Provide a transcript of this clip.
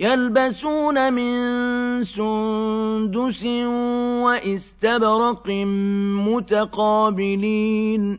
يَلْبَسُونَ مِن سُندُسٍ وَإِسْتَبْرَقٍ مُّتَقَابِلِينَ